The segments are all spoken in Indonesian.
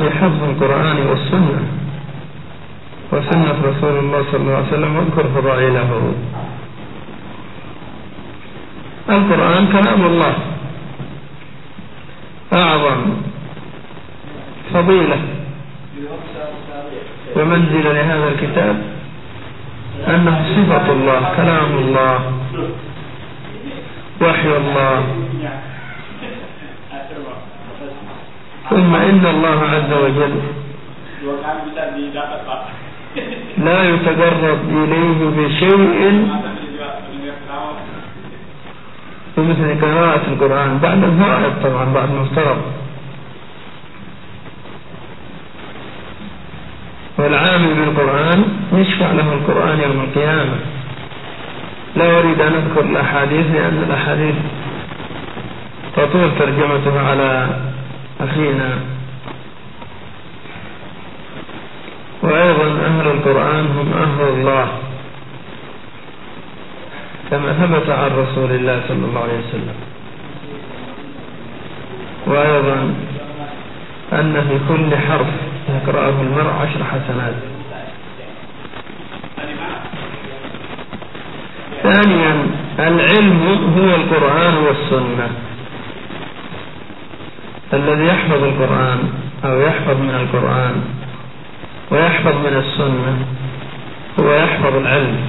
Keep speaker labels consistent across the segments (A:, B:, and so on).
A: حفظ القرآن والسنة. وسنة رسول الله صلى الله عليه وسلم واذكر فضائله. القرآن كلام الله. أعظم فضيلة ومنزلة لهذا الكتاب أنه صفة الله كلام الله وحي الله. ثم إن الله عز وجل لا يتقرب إليه بشيء بمثل قراءة القرآن. بعد الفرائض طبعا بعد المفترض والعامل بالقرآن يشفع له القرآن يوم القيامة. لا أريد أن أذكر الأحاديث لأن الأحاديث تطول ترجمتها على أخينا. وأيضا أهل القرآن هم أهل الله. كما ثبت عن رسول الله صلى الله عليه وسلم. وأيضا أن في كل حرف يقرأه المرء عشر حسنات. ثانيا العلم هو القرآن والسنة. الذي يحفظ القرآن أو يحفظ من القرآن ويحفظ من السنة هو يحفظ العلم.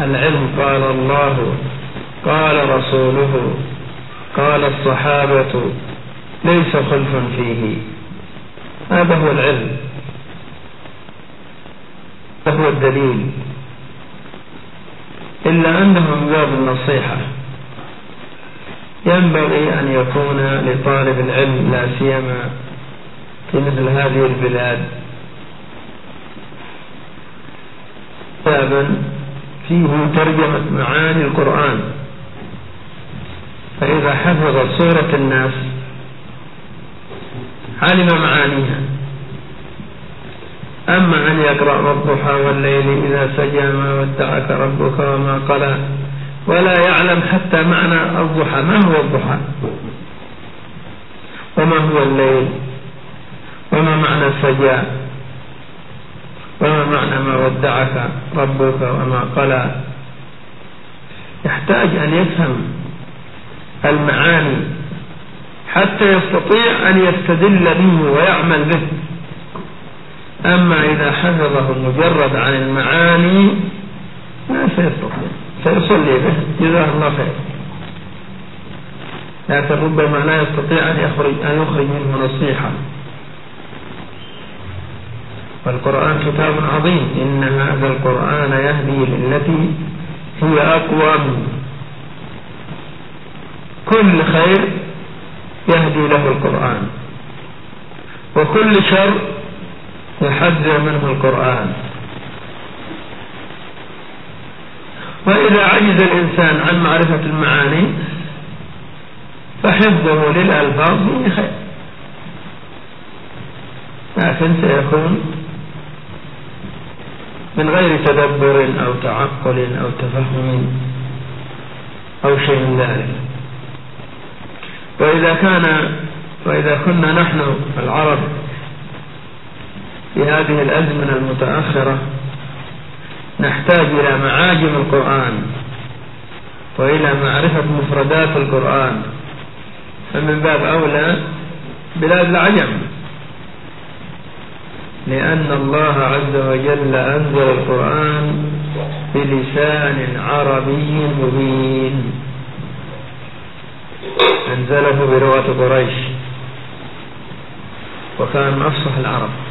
A: العلم قال الله قال رسوله قال الصحابة ليس خلف فيه. هذا هو العلم. هذا هو الدليل. إلا أنه من باب النصيحة. ينبغي أن يكون لطالب العلم لا سيما في مثل هذه البلاد كتابا فيه ترجمة معاني القرآن. فإذا حفظ سورة الناس علم معانيها. أما أن يقرأ والضحى والليل إذا سجى ما ودعك ربك وما قلى ولا يعلم حتى معنى الضحى. ما هو الضحى؟ وما هو الليل؟ وما معنى سجى وما معنى ما ودعك ربك وما قلى؟ يحتاج أن يفهم المعاني حتى يستطيع أن يستدل به ويعمل به. أما إذا حفظه مجرد عن المعاني لا سيستطيع. سيصلي به جزاه الله خير. لكن ربما لا يستطيع أن يخرج أن يخرج منه نصيحة. والقرآن كتاب عظيم. إن هذا القرآن يهدي للتي هي أقوم كل خير يهدي له القرآن. وكل شر يحذر منه القرآن. وإذا عجز الإنسان عن معرفة المعاني فحفظه للألفاظ فيه خير لكن سيكون من غير تدبر أو تعقل أو تفهم أو شيء من ذلك. وإذا كان وإذا كنا نحن العرب في هذه الأزمنة المتأخرة نحتاج إلى معاجم القرآن وإلى معرفة مفردات القرآن. فمن باب أولى بلاد العجم. لأن الله عز وجل أنزل القرآن بلسان عربي مبين. أنزله بلغة قريش. وكان من أفصح العرب.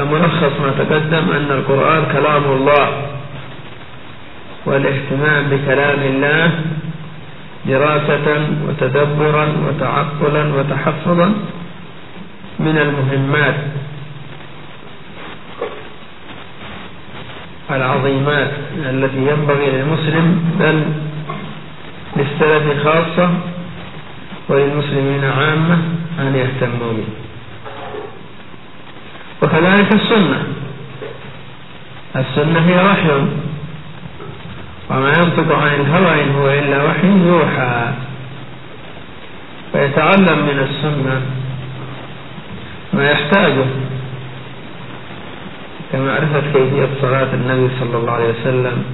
A: كملخص ما تقدم أن القرآن كلام الله والاهتمام بكلام الله دراسة وتدبرا وتعقلا وتحفظا من المهمات العظيمات التي ينبغي للمسلم بل للسلف خاصة وللمسلمين عامة أن يهتموا به وكذلك السنة. السنة هي وحي. وما ينطق عن الهوى إن هو إلا وحي يوحى. فيتعلم من السنة ما يحتاجه. كمعرفة كيفية صلاة النبي صلى الله عليه وسلم.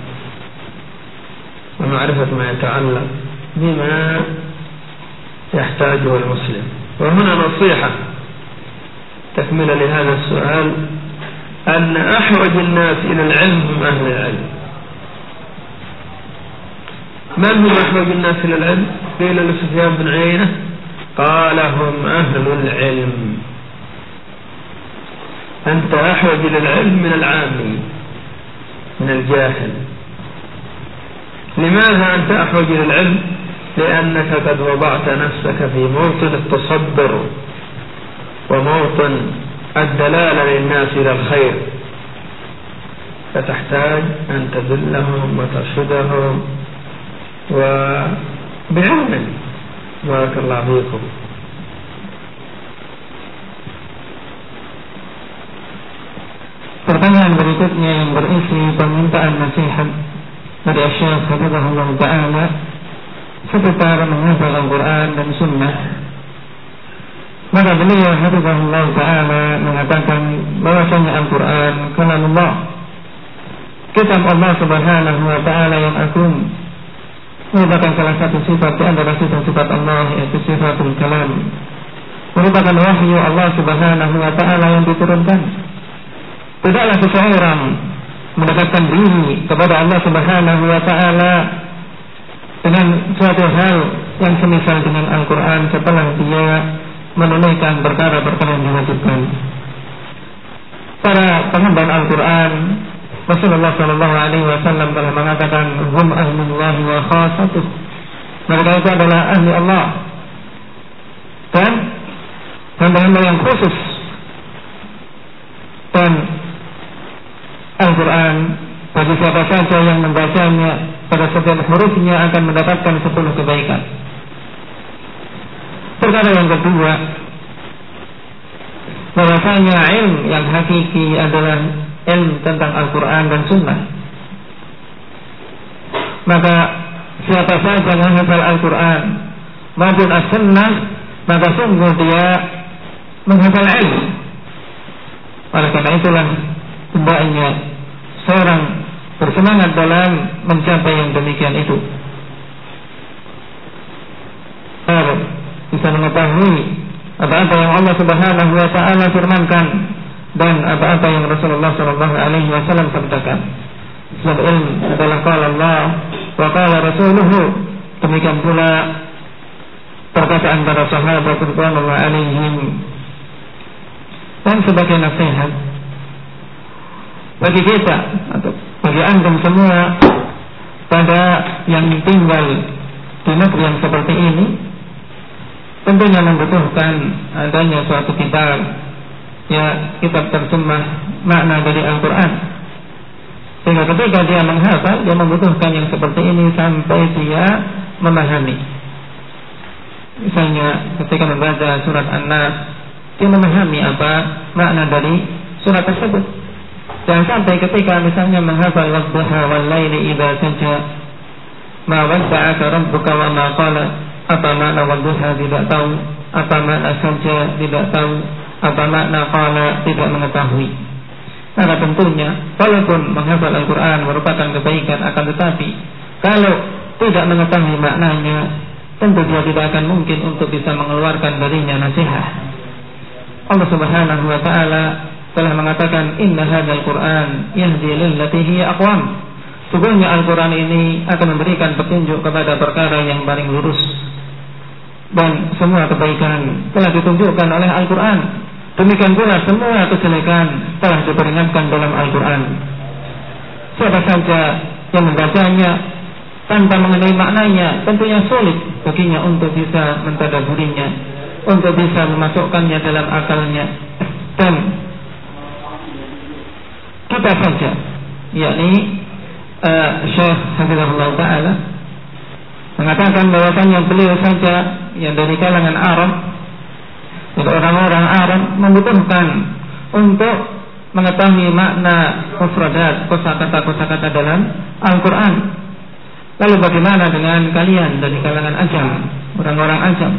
A: ومعرفة ما يتعلق بما يحتاجه المسلم. وهنا نصيحة. تكملة لهذا السؤال أن أحوج الناس إلى العلم هم أهل العلم. من هم أحوج الناس إلى العلم؟ قيل لسفيان بن عيينة. قال هم أهل العلم. أنت أحوج إلى العلم من العامي من الجاهل. لماذا أنت أحوج إلى العلم؟ لأنك قد وضعت نفسك في موطن التصبر وموطن الدلالة للناس إلى الخير فتحتاج أن تدلهم وترشدهم وبعلم بارك الله فيكم
B: Pertanyaan berikutnya yang berisi permintaan nasihat dari Syekh Hafizahullah Ta'ala seputar menghafal Al-Quran dan Sunnah maka beliau Hafizahullah Ta'ala mengatakan bahwasanya Al-Quran kalam Allah kitab Allah Subhanahu Wa Ta'ala yang agung merupakan salah satu sifat di antara sifat-sifat Allah yaitu sifatul kalam. Merupakan wahyu Allah Subhanahu Wa Ta'ala yang diturunkan. Tidaklah seseorang mendekatkan diri kepada Allah Subhanahu wa taala dengan suatu hal yang semisal dengan Al-Qur'an setelah dia menunaikan perkara-perkara yang diwajibkan. Para pengemban Al-Qur'an Rasulullah Shallallahu Alaihi Wasallam telah mengatakan hum ahlullah wa khasatuh mereka itu adalah ahli Allah dan hamba-hamba yang khusus dan Al-Quran bagi siapa saja yang membacanya pada setiap hurufnya akan mendapatkan sepuluh kebaikan. Perkara yang kedua, bahwasanya ilmu yang hakiki adalah ilmu tentang Al-Quran dan Sunnah. Maka siapa saja yang menghafal Al-Quran maupun As-Sunnah, maka sungguh dia menghafal ilmu. Oleh karena itulah hendaknya seorang bersemangat dalam mencapai yang demikian itu. Bisa mengetahui apa-apa yang Allah Subhanahu wa taala firmankan dan apa-apa yang Rasulullah sallallahu alaihi wasallam sabdakan. Sebab ilmu adalah qala Allah wa qala rasuluhu. Demikian pula perkataan para sahabat radhiyallahu alaihim dan sebagai nasihat bagi kita atau bagi antum semua pada yang tinggal di negeri yang seperti ini tentunya membutuhkan adanya suatu kitab ya kitab terjemah makna dari Al-Quran. Sehingga ketika dia menghafal dia membutuhkan yang seperti ini sampai dia memahami. Misalnya ketika membaca surat An-Nas dia memahami apa makna dari surat tersebut. Jangan sampai ketika misalnya menghafal wadduha wal laili idza saja ma rabbuka wa ma apa makna wadduha tidak tahu. Apa makna saja tidak tahu. Apa makna qala? Tidak mengetahui. Maka tentunya walaupun menghafal Al-Quran merupakan kebaikan akan tetapi kalau tidak mengetahui maknanya tentu dia tidak akan mungkin untuk bisa mengeluarkan darinya nasihat. Allah Subhanahu wa taala telah mengatakan inna hadzal Qur'an yahdi lillati hiya aqwam. Al-Qur'an ini akan memberikan petunjuk kepada perkara yang paling lurus. Dan semua kebaikan telah ditunjukkan oleh Al-Qur'an. Demikian pula semua kejelekan telah diperingatkan dalam Al-Qur'an. Siapa saja yang membacanya tanpa mengenai maknanya tentunya sulit baginya untuk bisa mentadaburinya, untuk bisa memasukkannya dalam akalnya dan kita saja yakni uh, Syekh Hafizahullah Ta'ala mengatakan bahwasanya beliau saja yang dari kalangan Arab untuk orang-orang Arab membutuhkan untuk mengetahui makna kufradat kosakata-kosakata dalam Al-Quran lalu bagaimana dengan kalian dari kalangan ajam orang-orang ajam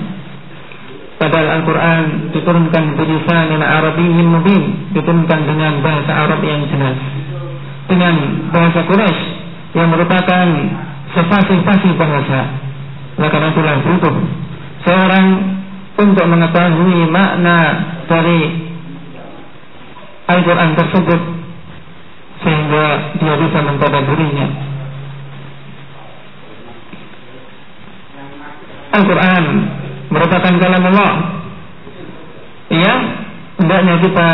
B: Padahal Al-Quran diturunkan bilisanin Arabiyyin mubin, diturunkan dengan bahasa Arab yang jelas. Dengan bahasa Quraisy yang merupakan sefasih-fasih bahasa. Karena itulah butuh seorang untuk mengetahui makna dari Al-Quran tersebut sehingga dia bisa mentadaburinya. Al-Quran merupakan kalam Allah yang hendaknya kita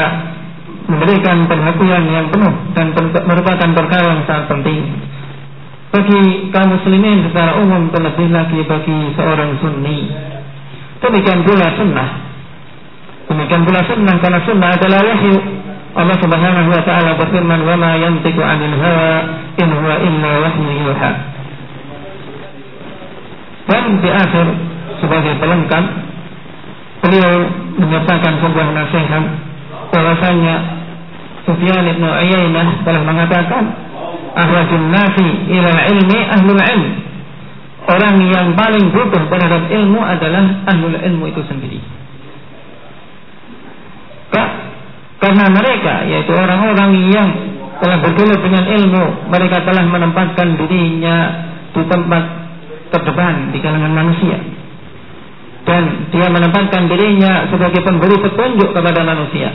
B: memberikan perhatian yang penuh dan merupakan perkara yang sangat penting bagi kaum muslimin secara umum terlebih lagi bagi seorang sunni demikian pula sunnah. Demikian pula sunnah karena sunnah adalah wahyu. Allah subhanahu wa ta'ala berfirman wa ma yantiku anil hawa in huwa illa wahyu yuha. Dan di akhir sebagai pelengkap beliau menyatakan sebuah nasihat bahwasanya Sufyan ibn Uyainah telah mengatakan ahlul nasi ila ilmi ahlul ilm orang yang paling butuh terhadap ilmu adalah ahlul ilmu itu sendiri karena mereka yaitu orang-orang yang telah bergelut dengan ilmu mereka telah menempatkan dirinya di tempat terdepan di kalangan manusia dan dia menempatkan dirinya sebagai pemberi petunjuk kepada manusia.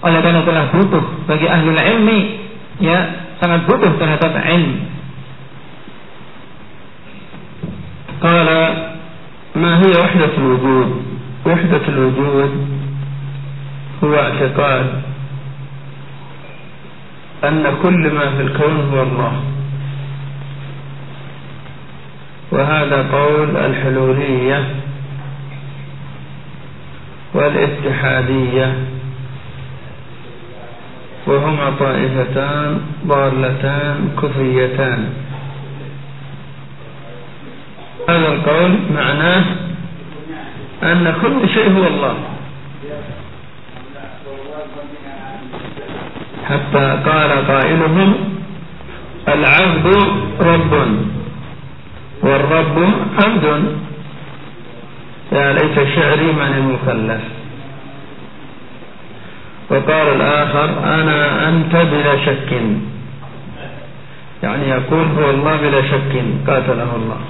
B: Oleh karena itulah butuh bagi ahli ilmi ya sangat butuh terhadap ilmu.
A: قال ما هي وحدة الوجود؟ وحدة الوجود هو اعتقاد أن كل ما في الكون هو الله. وهذا قول الحلولية والاتحادية. وهما طائفتان ضالتان كفريتان هذا القول معناه أن كل شيء هو الله. حتى قال قائلهم العبد رب والرب عبد. يا ليت شعري من المكلف وقال الآخر أنا أنت بلا شك. يعني يقول هو الله بلا شك. قاتله الله.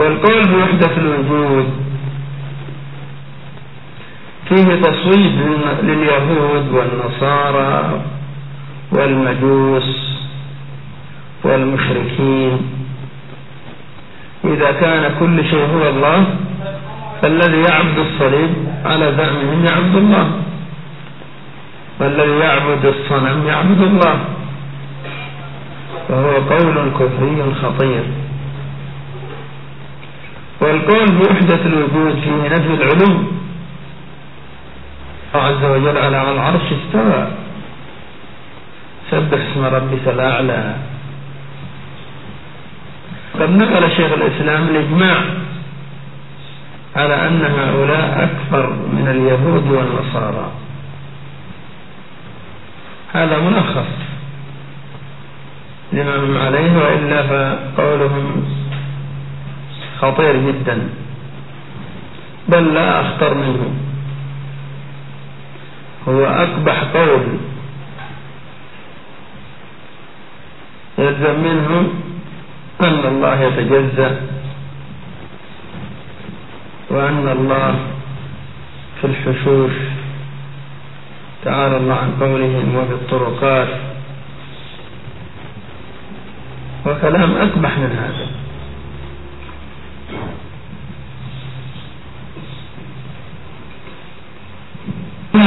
A: والقول بوحدة الوجود. فيه تصويب لليهود والنصارى والمجوس والمشركين. إذا كان كل شيء هو الله فالذي يعبد الصليب على زعمهم يعبد الله. والذي يعبد الصنم يعبد الله. وهو قول كفري خطير. والقول بوحدة الوجود فيه نفي العلو عز وجل على العرش استوى. سبح اسم ربك الأعلى. قد نقل شيخ الإسلام الإجماع على أن هؤلاء أكثر من اليهود والنصارى. هذا ملخص. لما هم عليه وإلا فقولهم خطير جدا. بل لا أخطر منه. هو أقبح قول يلزم منه أن الله يتجزأ. وأن الله في الحشوش. تعالى الله عن قولهم وفي الطرقات وكلام أقبح من هذا.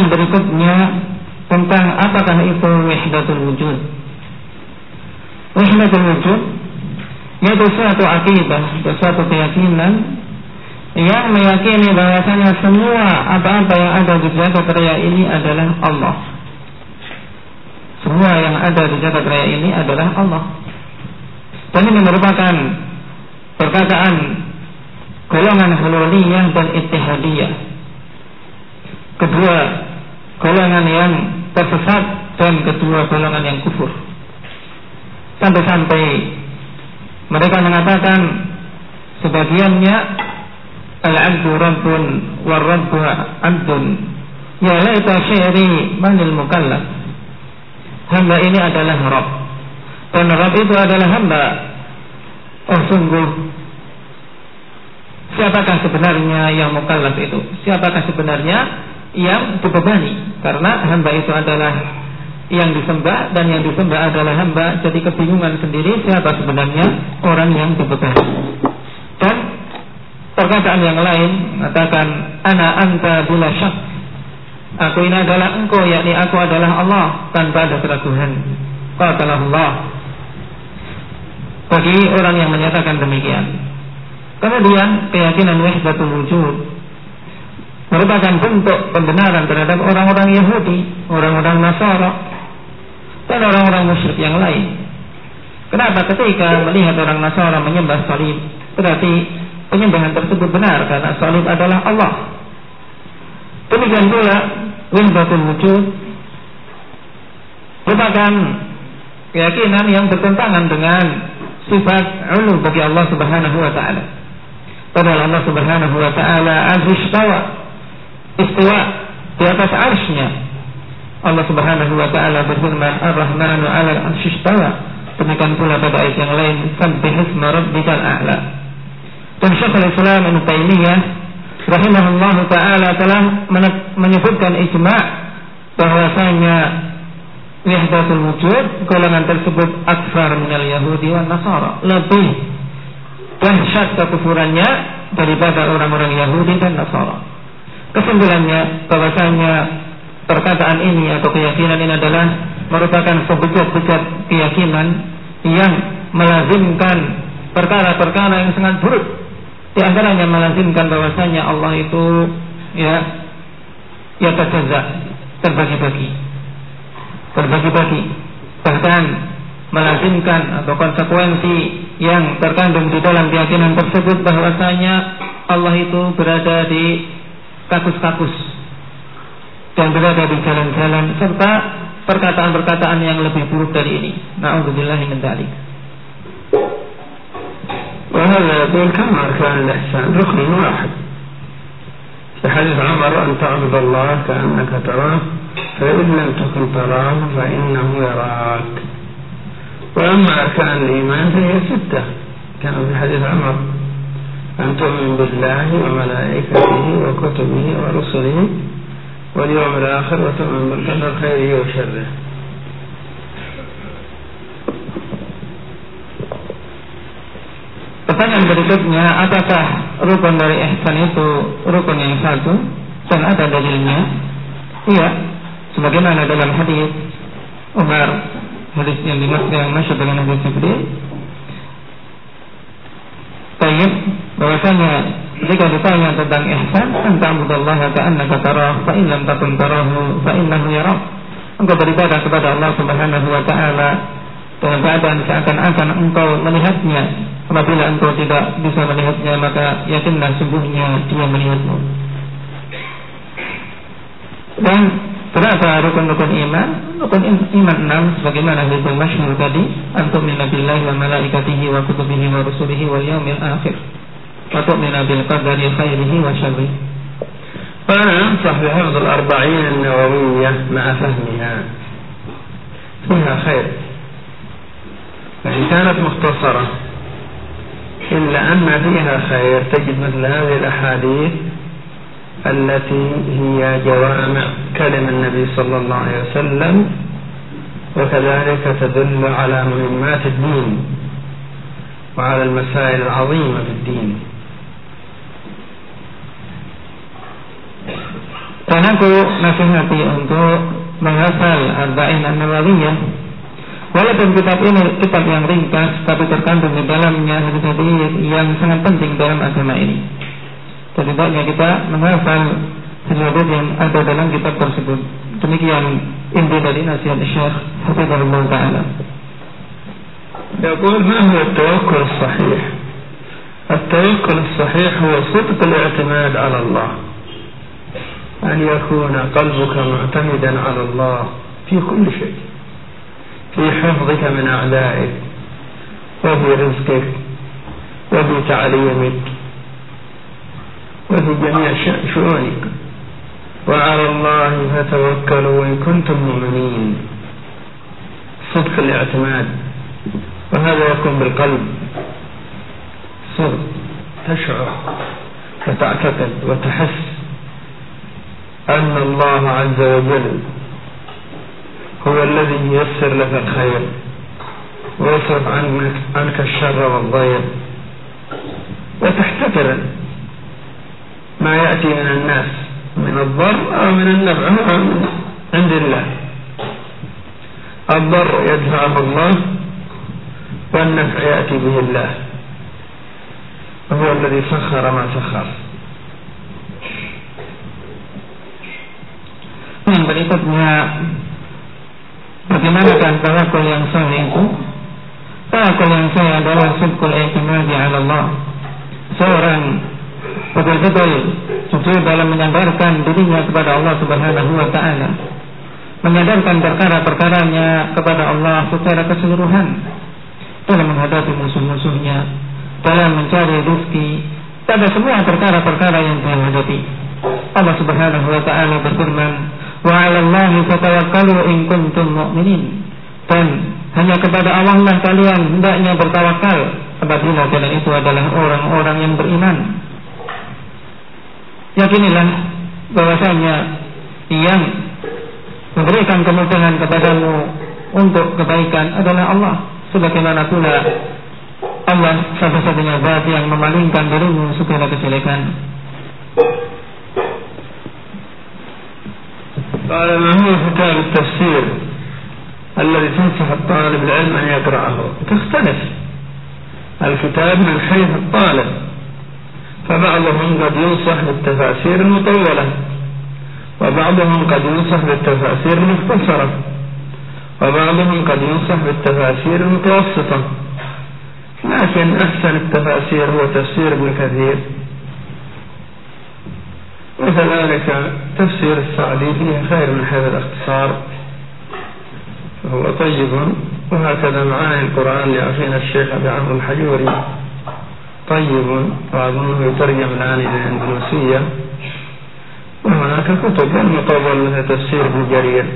B: Berikutnya tentang apakah itu wahdatul wujud. Wahdatul wujud yaitu suatu akidah, suatu keyakinan yang meyakini bahwasanya semua apa-apa yang ada di jagat raya ini adalah Allah. Semua yang ada di jagat raya ini adalah Allah. Dan ini merupakan perkataan golongan hululiyah dan ittihadiyah. Kedua golongan yang tersesat dan kedua golongan yang kufur. Sampai-sampai mereka mengatakan sebagiannya al-abdu rabbun war rabbu abdun. Ya laita syairi manil mukallaf. Hamba ini adalah rabb. Dan rabb itu adalah hamba. Oh sungguh. Siapakah sebenarnya yang mukallaf itu? Siapakah sebenarnya yang dibebani karena hamba itu adalah yang disembah dan yang disembah adalah hamba. Jadi kebingungan sendiri siapa sebenarnya orang yang dibebani dan perkataan yang lain mengatakan ana anta bila syak. Aku ini adalah engkau yakni aku adalah Allah tanpa ada keraguan qatalah Allah. Bagi orang yang menyatakan demikian. Kemudian keyakinan wahdatul wujud merupakan bentuk pembenaran terhadap orang-orang Yahudi, orang-orang Nasara dan orang-orang musyrik yang lain. Kenapa ketika melihat orang Nasara menyembah salib, berarti penyembahan tersebut benar karena salib adalah Allah. Demikian pula wahdatul wujud merupakan keyakinan yang bertentangan dengan sifat ulu bagi Allah Subhanahu wa taala. Padahal Allah Subhanahu wa taala aziz istiwa di atas arsy-Nya Allah Subhanahu wa taala berfirman Ar-Rahmanu 'alal 'arsy Demikian pula pada ayat yang lain Sabbih isma rabbikal a'la. Dan Syekhul Islam Ibnu Taimiyah rahimahullahu taala telah menyebutkan ijma' bahwasanya wahdatul wujud golongan tersebut akfar minal yahudi wan nasara lebih dahsyat kekufurannya daripada orang-orang Yahudi dan Nasara. Kesimpulannya bahwasanya perkataan ini atau keyakinan ini adalah merupakan sebejat-bejat keyakinan yang melazimkan perkara-perkara yang sangat buruk. Di antaranya melazimkan bahwasanya Allah itu ya ya terjaza, terbagi-bagi. Terbagi-bagi. Bahkan melazimkan atau konsekuensi yang terkandung di dalam keyakinan tersebut bahwasanya Allah itu berada di kakus-kakus dan berada di jalan-jalan serta perkataan-perkataan yang lebih buruk dari ini. Nauzubillah min dzalik.
A: وهذا كم أركان الإحسان. ركن واحد. في حديث عمر أن تعبد الله كأنك تراه فإن لم تكن تراه فإنه يراك. وأما أركان الإيمان فهي ستة كما في حديث عمر. أن تؤمن بالله وملائكته وكتبه ورسله واليوم الآخر وتؤمن بالقدر خيره وشره
B: Pertanyaan berikutnya, apakah rukun dari ihsan itu rukun yang satu dan ada dalilnya? Iya, sebagaimana dalam hadis Umar, hadis yang dimaksud yang masuk dengan hadis Jibril. Tayyib, bahwasanya jika ditanya tentang ihsan, anta abudallah ka'annaka tarah, fa in lam takun tarahu, fa innahu yarah. Engkau beribadah kepada Allah Subhanahu wa taala dengan keadaan seakan-akan engkau melihatnya. Apabila engkau tidak bisa melihatnya, maka yakinlah sungguhnya dia melihatmu. Dan berapa rukun-rukun iman? Rukun iman enam sebagaimana hadis masyhur tadi, antum min billahi wa malaikatihi wa kutubihi wa rusulihi wal yaumil akhir. وتؤمن بالقدر خيره وشره
A: وأنا أنصح بحفظ الأربعين النووية مع فهمها فيها خير وإن كانت مختصرة إلا أن فيها خير تجد مثل هذه الأحاديث التي هي جوامع كلم النبي صلى الله عليه وسلم وكذلك تدل على مهمات الدين وعلى المسائل العظيمة في الدين
B: Dan aku nasihati untuk menghafal Arba'in An-Nawawiyah Walaupun kitab ini kitab yang ringkas Tapi terkandung di dalamnya hadis-hadis yang sangat penting dalam agama ini Dan tidaknya kita menghafal hadis yang ada dalam kitab tersebut. Demikian inti dari nasihat Syekh Hafizahullah Ta'ala.
A: يقول ما هو التوكل الصحيح التوكل الصحيح هو صدق الاعتماد على الله أن يكون قلبك معتمدا على الله في كل شيء في حفظك من أعدائك وفي رزقك وفي تعليمك وفي جميع شؤونك وعلى الله فتوكلوا إن كنتم مؤمنين. صدق الاعتماد. وهذا يكون بالقلب. صدق. تشعر. وتعتقد. وتحس. أن الله عز وجل هو الذي ييسر لك الخير. ويصرف عنك الشر والضير. وتحتقر. ما يأتي من الناس من الضر أو من النفع من عند الله الضر يدفعه الله والنفع يأتي به الله وهو الذي سخر ما سخر
B: Yang berikutnya Bagaimana kan tawakul yang sahih itu Tawakul yang sahih adalah Subkul i'timadi ala Allah Seorang Betul-betul Jujur dalam menyandarkan dirinya kepada Allah subhanahu wa ta'ala Menyadarkan perkara-perkaranya Kepada Allah secara keseluruhan Dalam menghadapi musuh-musuhnya Dalam mencari rezeki Pada semua perkara-perkara yang dia hadapi Allah subhanahu wa ta'ala berfirman wa 'ala Allahi fatawakkalu in kuntum mu'minin. Dan hanya kepada Allah lah kalian hendaknya bertawakal apabila kalian itu adalah orang-orang yang beriman Yakinilah bahwasanya yang memberikan kemudahan kepadamu untuk kebaikan adalah Allah. Sebagaimana pula Allah satu-satunya zat yang memalingkan dirimu segala kejelekan.
A: قال ما هو كتاب التفسير الذي تنصح الطالب العلم أن يقرأه تختلف الكتاب من حيث الطالب فبعضهم قد ينصح بالتفاسير المطولة وبعضهم قد ينصح بالتفاسير المختصرة وبعضهم قد ينصح بالتفاسير المتوسطة. لكن أحسن التفاسير هو تفسير ابن كثير. وكذلك تفسير السعدي فيه خير من حيث الاختصار. فهو طيب وهكذا معاني القرآن لأخينا الشيخ أبي عمرو الحجوري. طيب وأظنه يترجم الآن إلى الإندونيسية وهناك كتب مطول مثل تفسير ابن جرير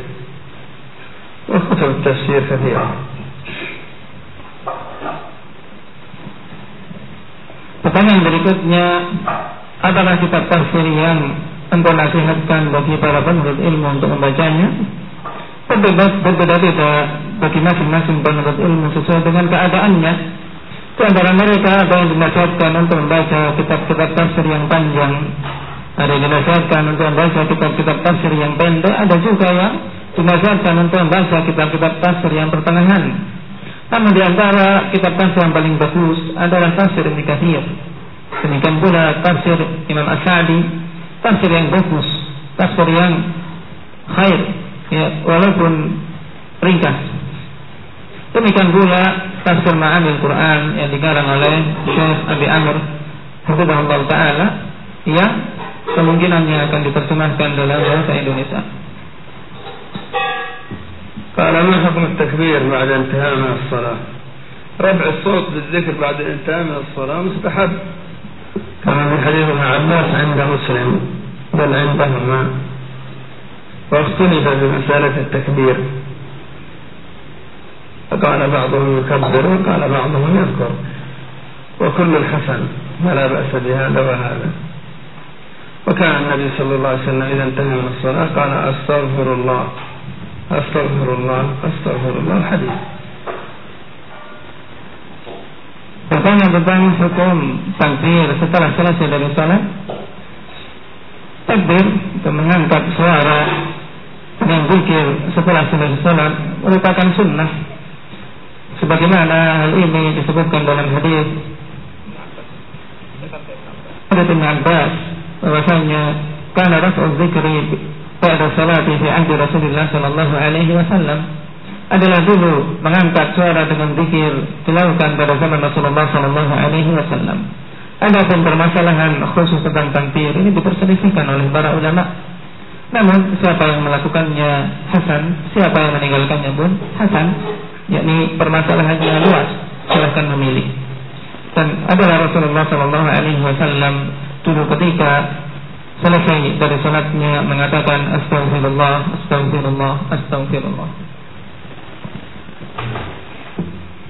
A: وكتب التفسير كثيرة
B: Pertanyaan berikutnya adalah kitab tafsir yang engkau nasihatkan bagi para penuntut ilmu untuk membacanya berbeda-beda bagi masing-masing penuntut ilmu sesuai dengan keadaannya di antara mereka ada yang dinasihatkan untuk membaca kitab-kitab tafsir yang panjang. Ada yang dinasihatkan untuk membaca kitab-kitab tafsir yang pendek. Ada juga yang dinasihatkan untuk membaca kitab-kitab tafsir yang pertengahan. Namun di antara kitab tafsir yang paling bagus adalah tafsir Ibnu Katsir Demikian pula tafsir Imam As-Sa'di, tafsir yang bagus, tafsir yang khair, ya, walaupun ringkas. Demikian pula tafsir Ma'anil Quran yang dikarang oleh Syekh Abi Amr Hafizahullah Ta'ala yang kemungkinannya akan diterjemahkan dalam bahasa Indonesia.
A: قال ما حكم التكبير بعد انتهاء من الصلاة رفع الصوت بالذكر بعد الانتهاء من الصلاة مستحب كما في حديث ابن عباس عند مسلم بل عندهما واختلف في مسألة التكبير فقال بعضهم يكبر وقال بعضهم يذكر وكل الحسن فلا بأس بهذا وهذا وكان النبي صلى الله عليه وسلم إذا انتهى من الصلاة قال أستغفر الله أستغفر الله أستغفر الله الحديث
B: Bertanya tentang hukum takbir setelah selesai dari salat. Takbir itu mengangkat suara dan zikir setelah selesai salat merupakan sunnah. Sebagaimana hal ini disebutkan dalam hadis ada bin Abbas bahwasanya karena rasul zikri pada salat di ahdi Rasulullah sallallahu alaihi wasallam adalah dulu mengangkat suara dengan zikir dilakukan pada zaman Rasulullah Sallallahu Alaihi Wasallam. Adapun permasalahan khusus tentang takbir ini diperselisihkan oleh para ulama. Namun siapa yang melakukannya Hasan, siapa yang meninggalkannya pun Hasan, yakni permasalahannya luas. Silahkan memilih. Dan adalah Rasulullah Shallallahu Alaihi Wasallam dulu ketika selesai dari salatnya mengatakan Astaghfirullah, Astaghfirullah, Astaghfirullah.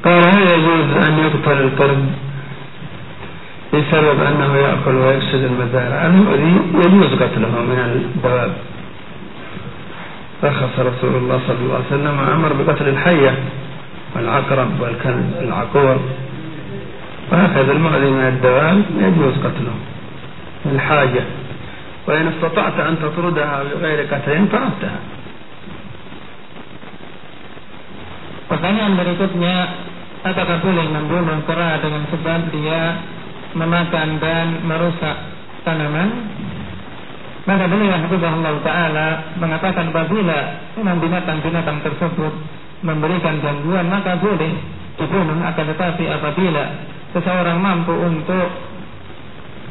A: قال هل يجوز أن يقتل القرد بسبب أنه يأكل ويفسد المزارع المؤذي يجوز قتله من الدواب رخص رسول الله صلى الله عليه وسلم وأمر بقتل الحية والعقرب والكلب العقور وهكذا المؤذي من الدواب يجوز قتله الحاجة وإن استطعت أن تطردها بغير قتل طردتها
B: Pertanyaan berikutnya, apakah boleh membunuh kera dengan sebab dia memakan dan merusak tanaman? Maka beliau Allah Ta'ala mengatakan apabila memang binatang-binatang tersebut memberikan gangguan maka boleh dibunuh akan tetapi apabila seseorang mampu untuk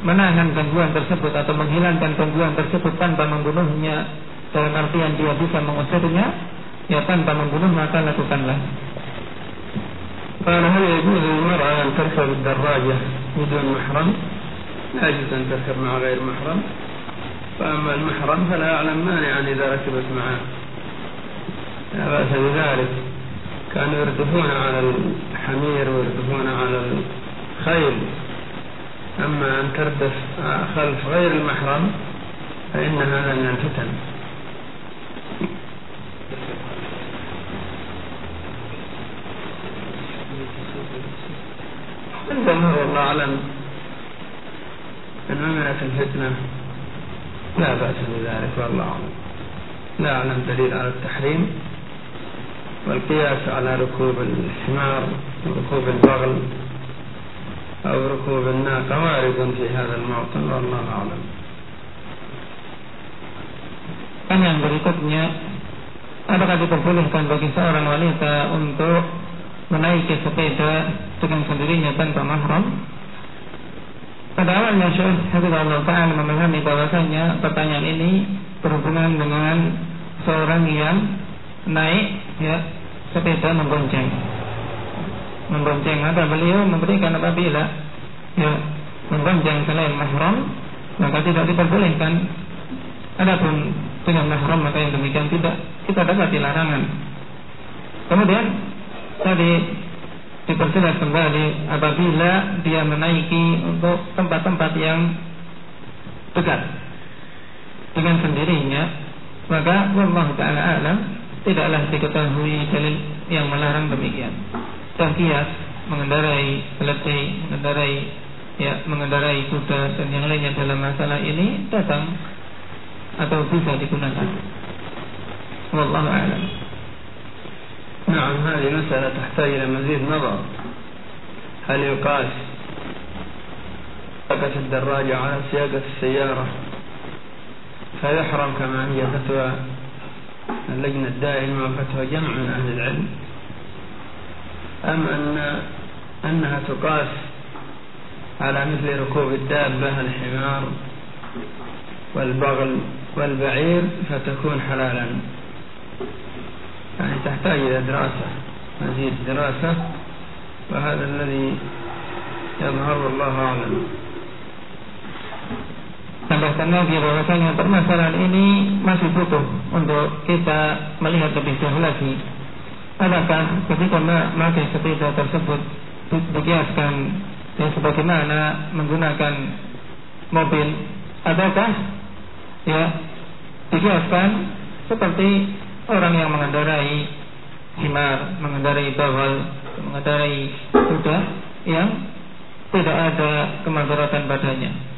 B: menahan gangguan tersebut atau menghilangkan gangguan tersebut tanpa membunuhnya dalam artian dia bisa mengusirnya ya tanpa membunuh maka lakukanlah
A: قال هل يجوز للمرأة أن تركب الدراجة بدون محرم؟ لا يجوز أن تركب مع غير محرم فأما المحرم فلا يعلم مانعا إذا ركبت معه لا بأس بذلك. كانوا يردفون على الحمير ويردفون على الخيل. أما أن تردف خلف غير المحرم فإن هذا من الفتن والله أعلم. أن أمنت الفتنة لا بأس بذلك والله أعلم. لا أعلم دليل على التحريم. والقياس على ركوب الحمار وركوب البغل أو ركوب الناقة وارد في هذا الموطن والله أعلم
B: Kan yang berikutnya Apakah diperbolehkan bagi seorang wanita untuk menaiki sepeda dengan sendirinya tanpa mahram? Pada awalnya Syekh Allah Ta'ala memahami bahwasanya pertanyaan ini berhubungan dengan seorang yang naik ya sepeda membonceng membonceng ada beliau memberikan apabila ya membonceng selain mahram maka tidak diperbolehkan. Adapun dengan mahram maka yang demikian tidak kita dapat larangan kemudian tadi diperjelas kembali apabila dia menaiki untuk tempat-tempat yang dekat dengan sendirinya maka Allah taala alam tidaklah diketahui dalil yang melarang demikian dan kias mengendarai keledai, mengendarai ya mengendarai kuda dan yang lainnya dalam masalah ini datang atau bisa digunakan. Wallahu a'lam.
A: نعم هذه مسألة تحتاج إلى مزيد نظر هل يقاس سياقة الدراجة على سياقة السيارة فيحرم كما هي فتوى اللجنة الدائمة وفتوى جمع من أهل العلم. أم أن أنها تقاس على مثل ركوب الدابة الحمار والبغل والبعير فتكون حلالا. يعني تحتاج إلى دراسة مزيد دراسة وهذا الذي يظهر والله أعلم.
B: Tambahkan lagi bahwasanya permasalahan ini masih butuh untuk kita melihat lebih jauh lagi Adakah ketika memakai sepeda tersebut dikiaskan yang sebagaimana menggunakan mobil ataukah ya dikiaskan seperti orang yang mengendarai himar, mengendarai bawal, mengendarai kuda yang tidak ada kemadaratan padanya.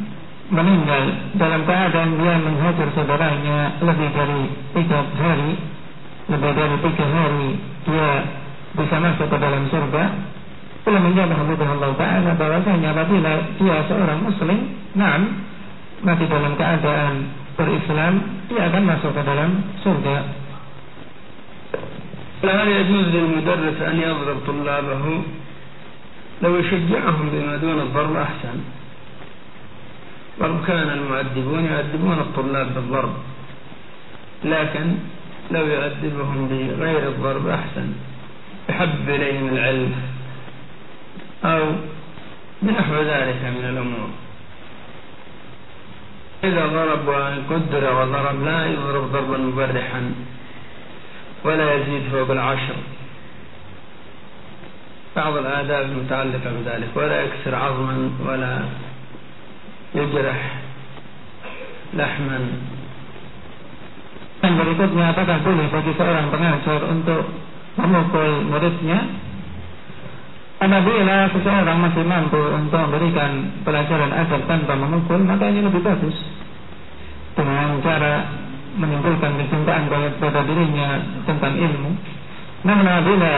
B: meninggal dalam keadaan dia menghajar saudaranya lebih dari tiga hari lebih dari tiga hari dia bisa masuk ke dalam surga Belum menjawab Allah Ta'ala bahwasanya apabila dia seorang muslim, nam, mati dalam keadaan berislam, dia akan masuk ke dalam surga.
A: هل يجوز للمدرس أن يضرب طلابه لو يشجعهم بما دون الضرب أحسن ولو كان المؤدبون يؤدبون الطلاب بالضرب. لكن لو يؤدبهم بغير الضرب أحسن. يحب إليهم العلم أو بنحو ذلك من الأمور. إذا ضرب وقدر وضرب لا يضرب ضربا مبرحا. ولا يزيد فوق العشر. بعض الآداب المتعلقة بذلك. ولا يكسر عظما ولا yajrah lahman.
B: Yang berikutnya apakah boleh bagi seorang pengajar untuk memukul muridnya? Apabila seseorang masih mampu untuk memberikan pelajaran agar tanpa memukul maka ini lebih bagus. Dengan cara menimbulkan kecintaan pada dirinya tentang ilmu. Namun apabila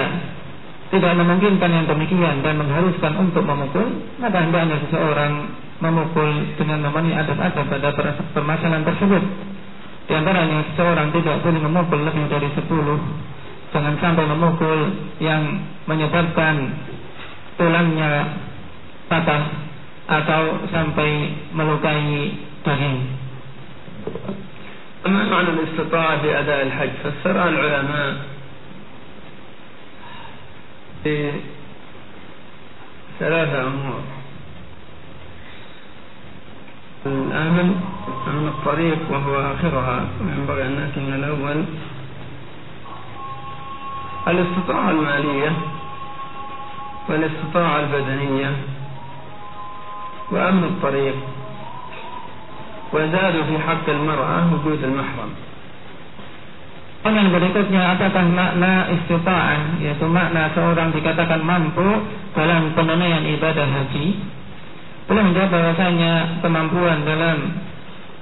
B: tidak memungkinkan yang demikian dan mengharuskan untuk memukul maka hendaknya seseorang memukul dengan memenuhi adab-adab pada permasalahan tersebut. Di antaranya seseorang tidak boleh memukul lebih dari sepuluh Jangan sampai memukul yang menyebabkan tulangnya patah atau sampai melukai daging.
A: أما معنى الاستطاعة في أداء الحج فسرها العلماء بثلاثة أمور الآمن من الطريق وهو آخرها. وينبغي أن نأتي من الأول. الاستطاعة المالية والاستطاعة البدنية وأمن الطريق وزادوا في حق المرأة وجود المحرم.
B: Yang berikutnya apakah makna istita'ah yaitu makna seorang dikatakan mampu dalam penunaian ibadah haji. belum menjawab bahwasanya kemampuan dalam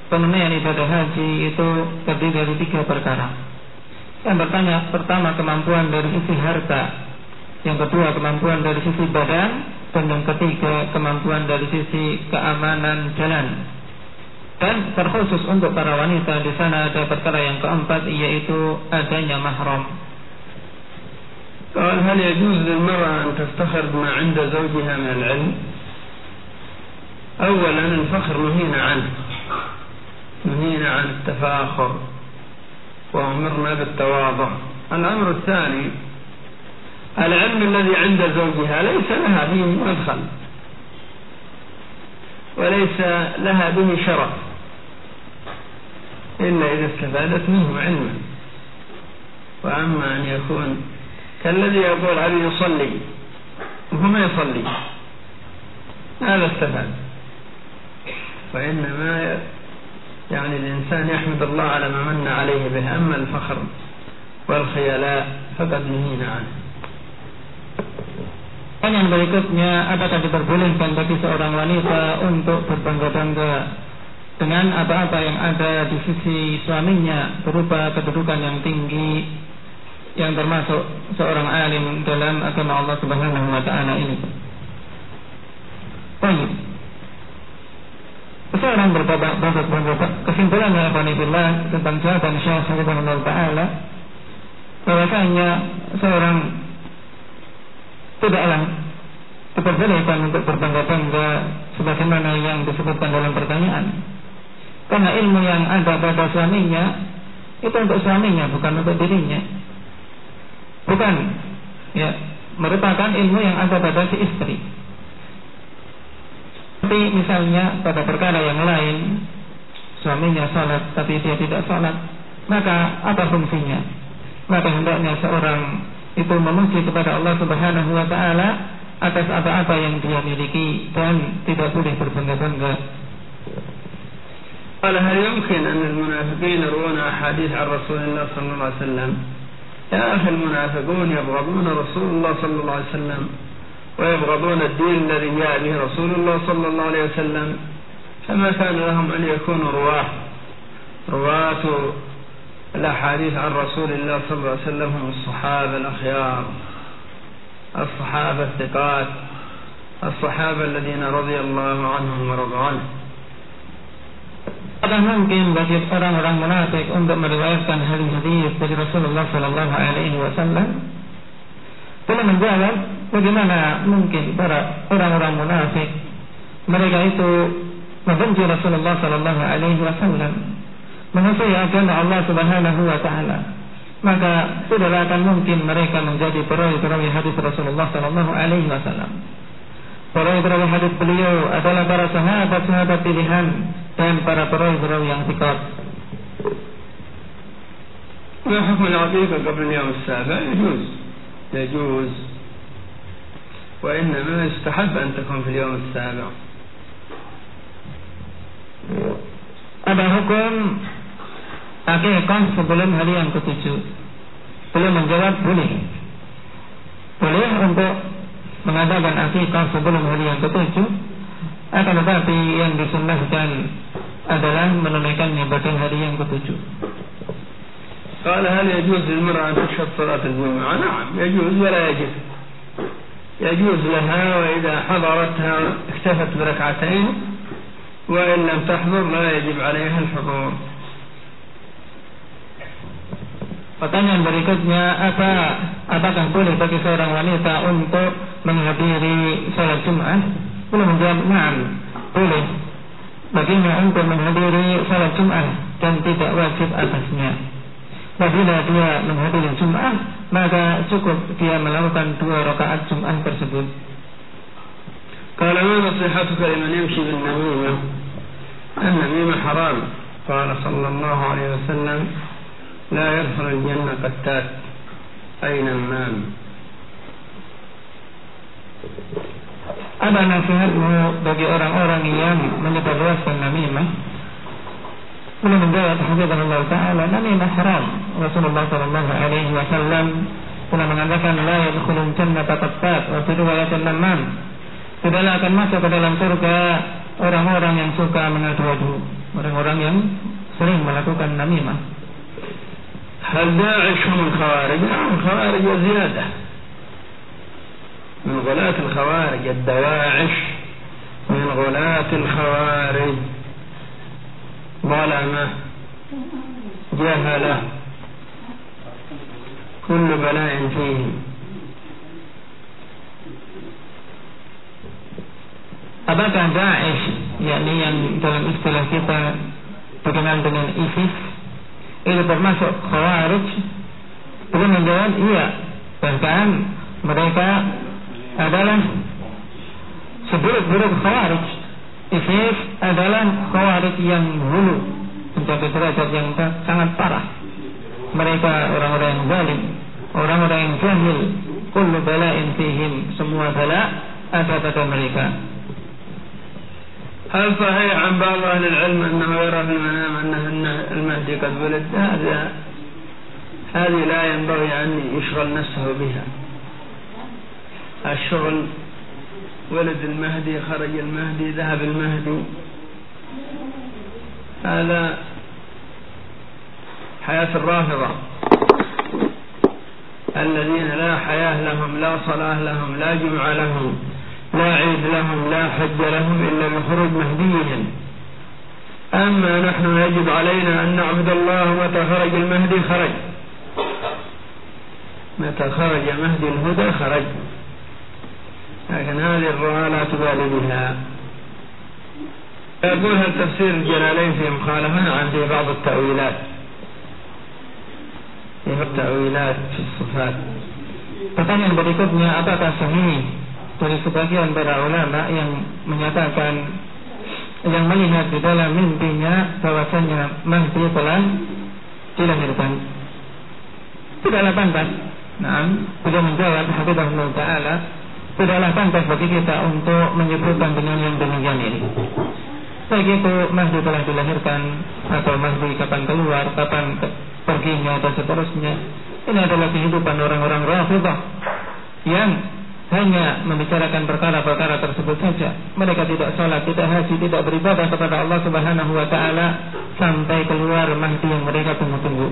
B: penunaian ibadah haji itu terdiri dari tiga perkara yang bertanya pertama kemampuan dari sisi harta yang kedua kemampuan dari sisi badan dan yang ketiga kemampuan dari sisi keamanan jalan. Dan terkhusus untuk para wanita di sana ada perkara yang keempat yaitu adanya mahram.
A: قال هل يجوز للمرأة أن تفتخر بما عند زوجها من العلم؟ أولا الفخر نهينا عنه نهينا عن التفاخر وأمرنا بالتواضع. الأمر الثاني العلم الذي عند زوجها ليس لها فيه مدخل وليس لها به شرف إلا إذا استفادت منه علما. وأما أن يكون كالذي يقول أبي يصلي؟ وهو ما يصلي. هذا استفاد؟ وإنما يعني الإنسان يحمد الله على ما من عليه به أما الفخر والخيلاء فقد نهينا عنه
B: Pertanyaan berikutnya, apakah diperbolehkan bagi seorang wanita untuk berbangga-bangga dengan apa-apa yang ada di sisi suaminya berupa kedudukan yang tinggi yang termasuk seorang alim dalam agama Allah Subhanahu wa taala ini. Baik. Seorang berbangga-bangga kesimpulannya Alhamdulillah tentang jawaban Syekh wa taala bahwasanya seorang tidaklah diperbolehkan untuk berbangga-bangga sebagaimana yang disebutkan dalam pertanyaan. Karena ilmu yang ada pada suaminya itu untuk suaminya bukan untuk dirinya. Bukan ya merupakan ilmu yang ada pada si istri. Tapi misalnya pada perkara yang lain suaminya salat tapi dia tidak salat, maka apa fungsinya? Maka hendaknya seorang itu memuji kepada Allah Subhanahu wa taala atas apa-apa yang dia miliki dan tidak boleh berbangga-bangga.
A: قال هل يمكن أن المنافقين يروون أحاديث عن رسول الله صلى الله عليه وسلم يا أخي المنافقون يبغضون رسول الله صلى الله عليه وسلم ويبغضون الدين الذي جاء به رسول الله صلى الله عليه وسلم فما كان لهم أن يكونوا رواة رواة الأحاديث عن رسول الله صلى الله عليه وسلم هم الصحابة الأخيار الصحابة الثقات الصحابة الذين رضي الله عنهم ورضوا عنه
B: Apakah mungkin bagi orang-orang munafik untuk meriwayatkan hadis-hadis dari Rasulullah Sallallahu Alaihi Wasallam? Beliau menjawab, bagaimana mungkin para orang-orang munafik mereka itu membenci Rasulullah Sallallahu Alaihi Wasallam, mengasihi agama Allah Subhanahu Wa Taala, maka tidaklah akan mungkin mereka menjadi perawi-perawi hadis Rasulullah Sallallahu Alaihi Wasallam. Perawi-perawi hadis beliau adalah para sahabat-sahabat pilihan dan para perawi-perawi yang thiqat.
A: ما حكم العقيقة قبل اليوم السابع يجوز يجوز وإنما يستحب أن تكون في اليوم السابع
B: Ada hukum akikah sebelum hari yang ketujuh. Beliau menjawab boleh. Boleh untuk mengadakan akikah sebelum hari yang ketujuh. Akan tetapi yang disunnahkan adalah menunaikannya pada hari yang ketujuh.
A: قال هل يجوز للمرأة أن تشهد صلاة الجمعة؟ نعم يجوز ولا يجب يجوز لها وإذا حضرتها اكتفت بركعتين وإن لم تحضر لا يجب عليها الحضور
B: Pertanyaan berikutnya, apa apakah boleh bagi seorang wanita untuk menghadiri sholat Jumat? Boleh menjawab, "Na'am." Boleh. Baginya untuk menghadiri sholat Jumat dan tidak wajib atasnya. Apabila dia menghadiri Jumat, maka cukup dia melakukan dua rakaat Jumat tersebut.
A: قال ما نصيحتك لمن يمشي بالنميمة النميمة حرام قال صلى الله عليه وسلم لا يدخل الجنة قتات أي نمام
B: Apa nasihatmu bagi orang-orang yang menyebarluaskan namimah? Beliau menjawab Allah Ta'ala Namimah haram Rasulullah Sallallahu Alaihi Wasallam telah mengatakan La yadkhulun jannata qattat Wa riwayatin namam Tidaklah akan masuk ke dalam surga Orang-orang yang suka mengadu-adu Orang-orang yang sering melakukan namimah
A: هل داعش هم الخوارج؟ نعم الخوارج وزيادة من غلاة الخوارج الدواعش من غلاة الخوارج ظلمة جهلة كل بلاء فيهم
B: Apakah Daesh yakni yang dalam istilah kita dikenal dengan ISIS itu termasuk Khawarij? Beliau menjawab iya. Bahkan mereka adalah seburuk-buruk Khawarij. ISIS adalah Khawarij yang hulu mencapai derajat yang sangat parah. Mereka orang-orang yang zalim, orang-orang yang jahil. Kullu bala'in fihim, semua bala ada pada mereka.
A: هل صحيح عن بعض أهل العلم أنه يرى في المنام أنه المهدي قد ولد هذا هذه لا ينبغي أن يشغل نفسه بها الشغل ولد المهدي خرج المهدي ذهب المهدي. هذا حياة الرافضة. الذين لا حياة لهم لا صلاة لهم لا جمعة لهم لا عيد لهم لا حج لهم إلا بخروج مهديهم. أما نحن يجب علينا أن نعبد الله متى خرج المهدي خرج. متى خرج مهدي الهدى خرج. لكن هذه الرؤى لا تبالي بها يقول هل تفسير الجلالين في مخالفة عن في بعض التأويلات في التأويلات في الصفات
B: Pertanyaan berikutnya, apakah sahih dari sebagian para ulama yang menyatakan yang melihat di dalam mimpinya bahwasanya Mahdi telah dilahirkan. Tidaklah pantas. Nah, sudah menjawab Habibullah Ta'ala Tidaklah pantas bagi kita untuk menyebutkan dengan yang demikian ini Baik itu Mahdi telah dilahirkan Atau Mahdi kapan keluar Kapan perginya dan seterusnya Ini adalah kehidupan orang-orang Rafidah Yang hanya membicarakan perkara-perkara tersebut saja. Mereka tidak sholat, tidak haji, tidak beribadah kepada Allah Subhanahu wa taala sampai keluar Mahdi yang mereka tunggu-tunggu.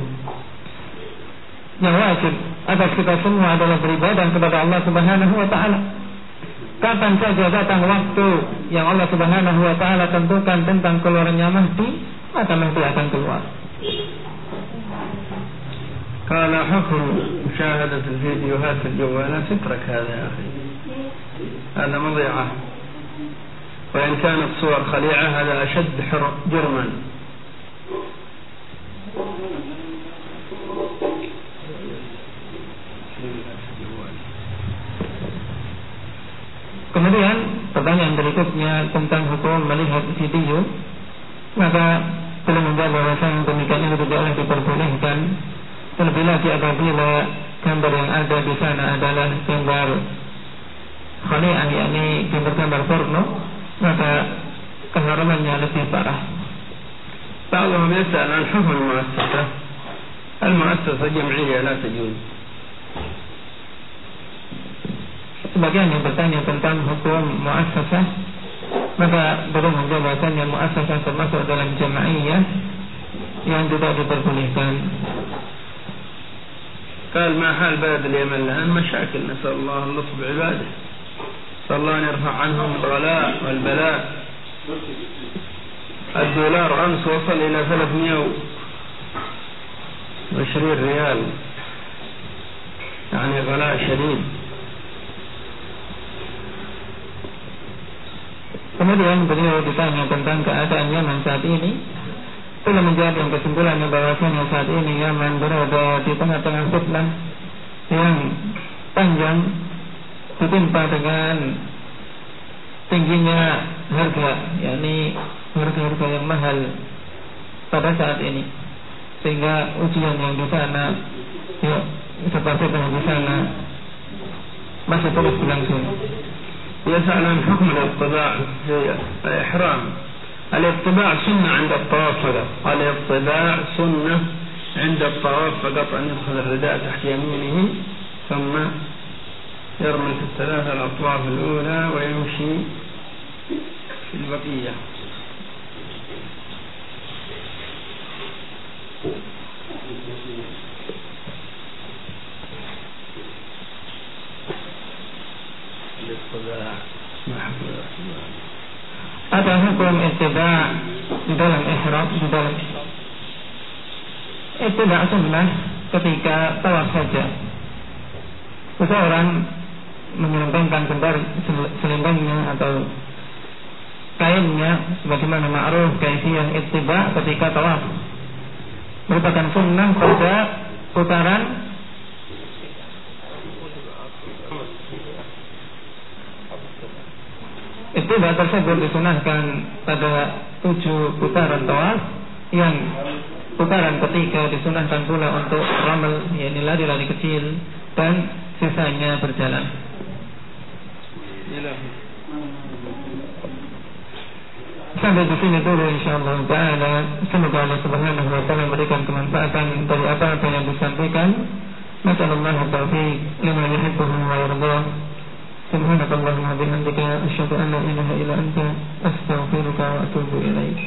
B: yang wajib atas kita semua adalah beribadah kepada Allah Subhanahu wa taala. Kapan saja datang waktu yang Allah Subhanahu wa taala tentukan tentang keluarnya Mahdi, maka Mahdi akan keluar.
A: قال حكم مشاهدة الفيديوهات الجوالات اترك هذا يا أخي هذا مضيعة وإن كانت صور خليعة هذا أشد جرما
B: Kemudian pertanyaan berikutnya tentang hukum melihat video maka belum menjawab bahwasanya demikian itu tidak boleh diperbolehkan terlebih lagi apabila gambar yang ada di sana adalah gambar khali'ah yakni gambar-gambar porno maka keharamannya lebih parah.
A: بعضهم يسأل عن حكم المؤسسة المؤسسة جمعية لا تجوز
B: Sebagian yang bertanya tentang hukum muassasah maka belum menjawab bahasanya muassasah termasuk dalam jamaiyah yang tidak diperbolehkan.
A: قال ما حال بلد اليمن الآن مشاكل نسأل الله اللطف بعباده نسأل الله أن يرفع عنهم الغلاء والبلاء الدولار أمس وصل إلى 320 ريال يعني غلاء شديد
B: Kemudian beliau ditanya tentang keadaan Yaman saat ini. Beliau menjawab yang kesimpulannya bahwasanya saat ini Yaman berada di tengah-tengah fitnah yang panjang ditimpa dengan tingginya harga, yakni harga-harga yang mahal pada saat ini. Sehingga ujian yang di sana, ya seperti yang di sana masih terus berlangsung.
A: يسأل عن حكم الاطباع في الإحرام. الاطباع سنة عند الطواف فقط الاطباع سنة عند الطواف فقط أن يدخل الرداء تحت يمينه ثم يرمي في الثلاثة الأطواف الأولى ويمشي في البقية.
B: Dalam tidak sunnah ketika tawaf saja. Seseorang menyelempangkan kendar selendangnya atau kainnya sebagaimana ma'ruf kaifiyah ittiba ketika tawaf. Merupakan sunnah pada putaran Istilah tersebut disunahkan pada tujuh putaran tawaf yang putaran ketiga disunahkan pula untuk ramal yakni lari-lari kecil dan sisanya berjalan. Sampai di sini dulu insyaallah taala. Semoga Allah Subhanahu wa taala memberikan kemanfaatan dari apa-apa yang disampaikan. Masallallahu taufiq lima yuhibbuhu wa yardah. Subhanakallahumma bihamdika asyhadu an la ilaha illa anta astaghfiruka wa atubu ilaik.